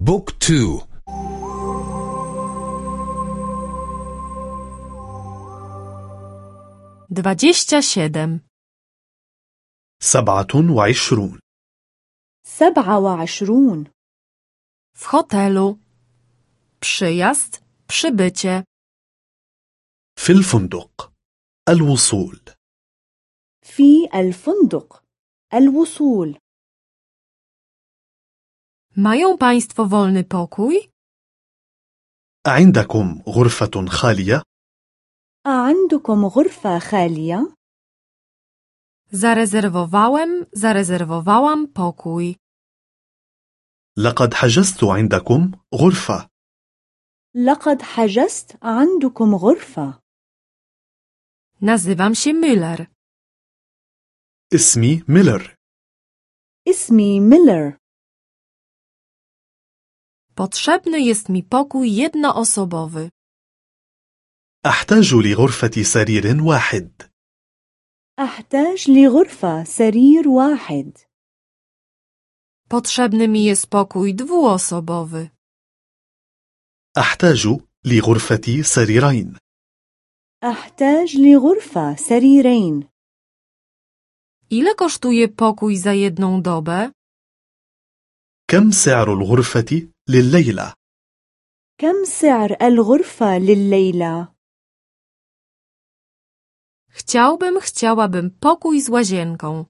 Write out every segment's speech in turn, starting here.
بوك تو dwadzieścia siedem, سبعة وعشرون. سبعة وعشرون. W hotelu, przyjazd, przybycie, في الفندق. الوصول. في الفندق. الوصول. Mają Państwo wolny pokój? عندكم غرفة خالية؟ أعندكم غرفة خالية؟ Zarezerwowałem, zarezerwowałam pokój. لقد حجزت عندكم غرفة لقد حجزت عندكم غرفة Nazywam się Müller. اسمي ميلر اسمي ميلر Potrzebny jest mi pokój jednoosobowy. أحتاج لغرفة سرير واحد أحتاج لغرفة سرير واحد Potrzebny mi jest pokój dwuosobowy. أحتاج لغرفة سريرين أحتاج لغرفة سريرين Ile kosztuje pokój za jedną dobę? كم سعر الغرفة لليلة؟ كم سعر الغرفة لليلة؟ Chciałbym, chciałabym pokój z łazienką.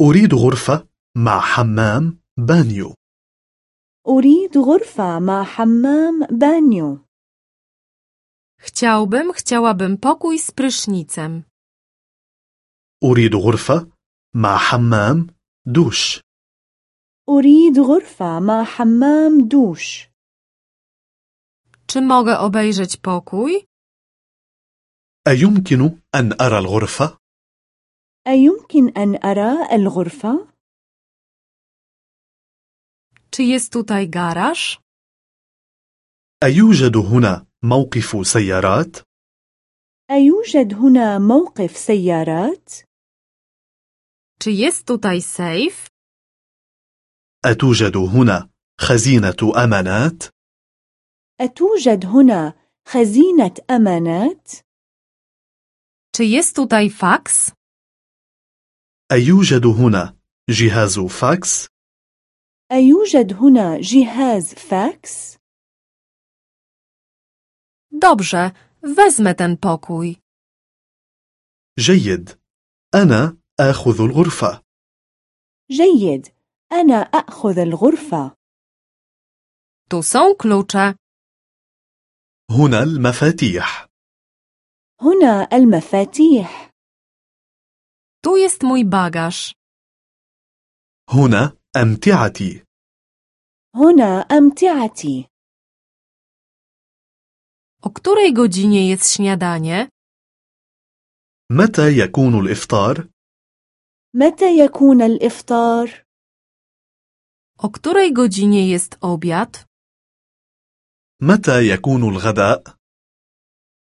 أريد غرفة مع حمام بانيو أريد غرفة مع حمام بانيو Chciałbym, chciałabym pokój z prysznicem. أريد غرفة مع حمام دوش أريد غرفة مع حمام دوش Czy mogę obejrzeć pokój? أيمكن أن أرى الغرفة؟ أيمكن أن أرى الغرفة؟ Czy jest tutaj garaż? أيوجد هنا موقف سيارات؟ أيوجد هنا موقف سيارات؟ Czy jest tutaj sejf? أتوجد هنا خزينة أمانات؟ أتوجد هنا خزينة أمانات؟ Czy jest tutaj faks? أيوجد هنا جهاز فاكس؟ أيوجد هنا جهاز فاكس؟ Dobrze, wezmę ten pokój. جيد أنا آخذ الغرفة جيد أنا أخذ الغرفة Tu są klucze. هنا المفاتيح هنا المفاتيح Tu jest mój bagaż. هنا أمتعتي هنا أمتعتي O której godzinie jest śniadanie? متى يكون الإفطار؟ متى يكون الإفطار؟ O której godzinie jest obiad? متى يكون الغداء؟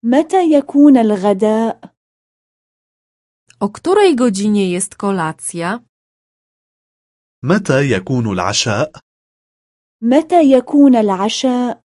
متى يكون الغداء؟ O której godzinie jest kolacja? متى يكون العشاء؟ متى يكون العشاء؟